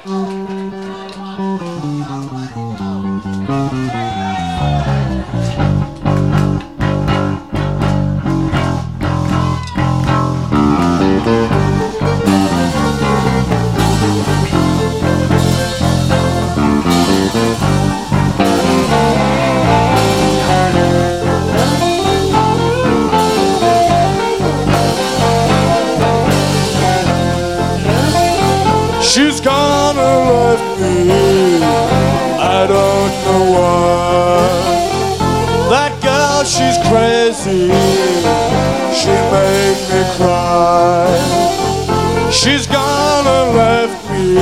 She's left me. I don't know why. That girl, she's crazy. She made me cry. She's gonna left me.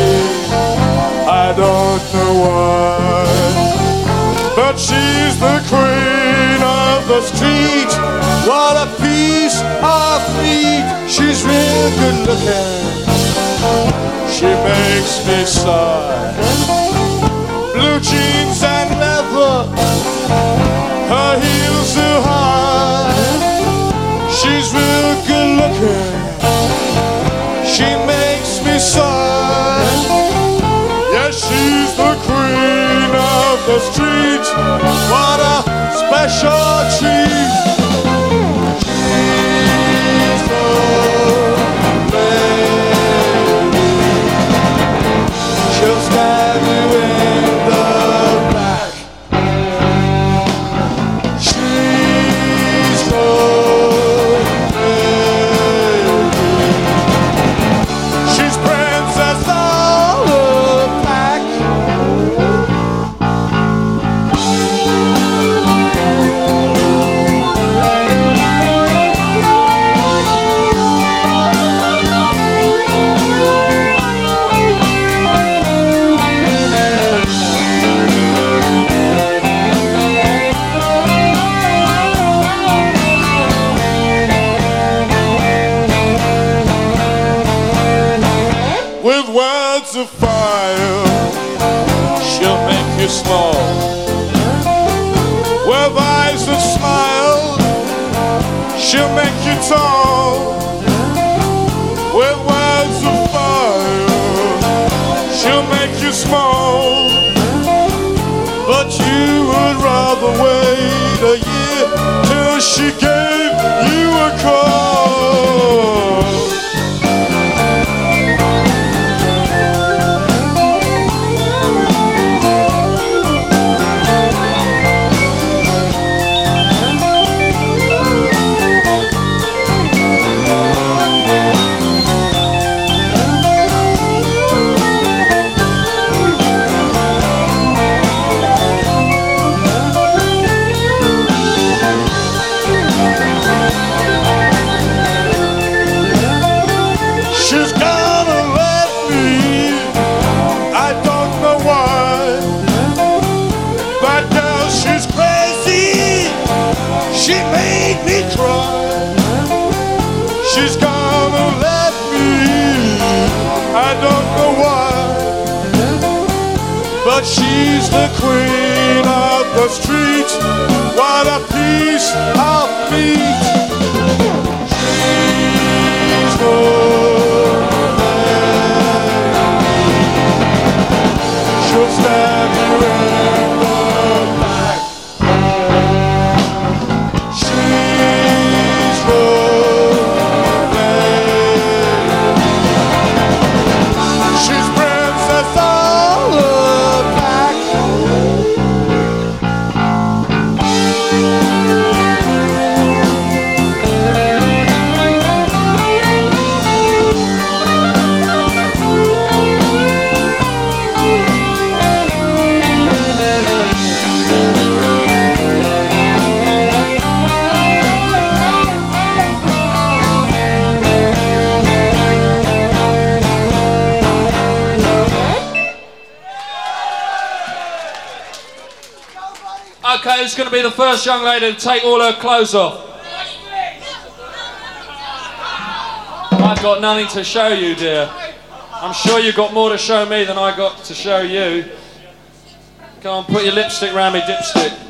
I don't know why. But she's the queen of the street. What a piece of meat. She's real good looking. She makes me sigh. Blue jeans and leather, her heels are high. She's real good looking. She makes me sigh. Yes, she's the queen of the street. Small. With eyes that smile, she'll make you tall. She made me cry. She's gonna let me. I don't know why. But she's the queen of the street. What a piece of meat. Okay, who's going to be the first young lady to take all her clothes off? I've got nothing to show you, dear. I'm sure you've got more to show me than I got to show you. Go on, put your lipstick round me, dipstick.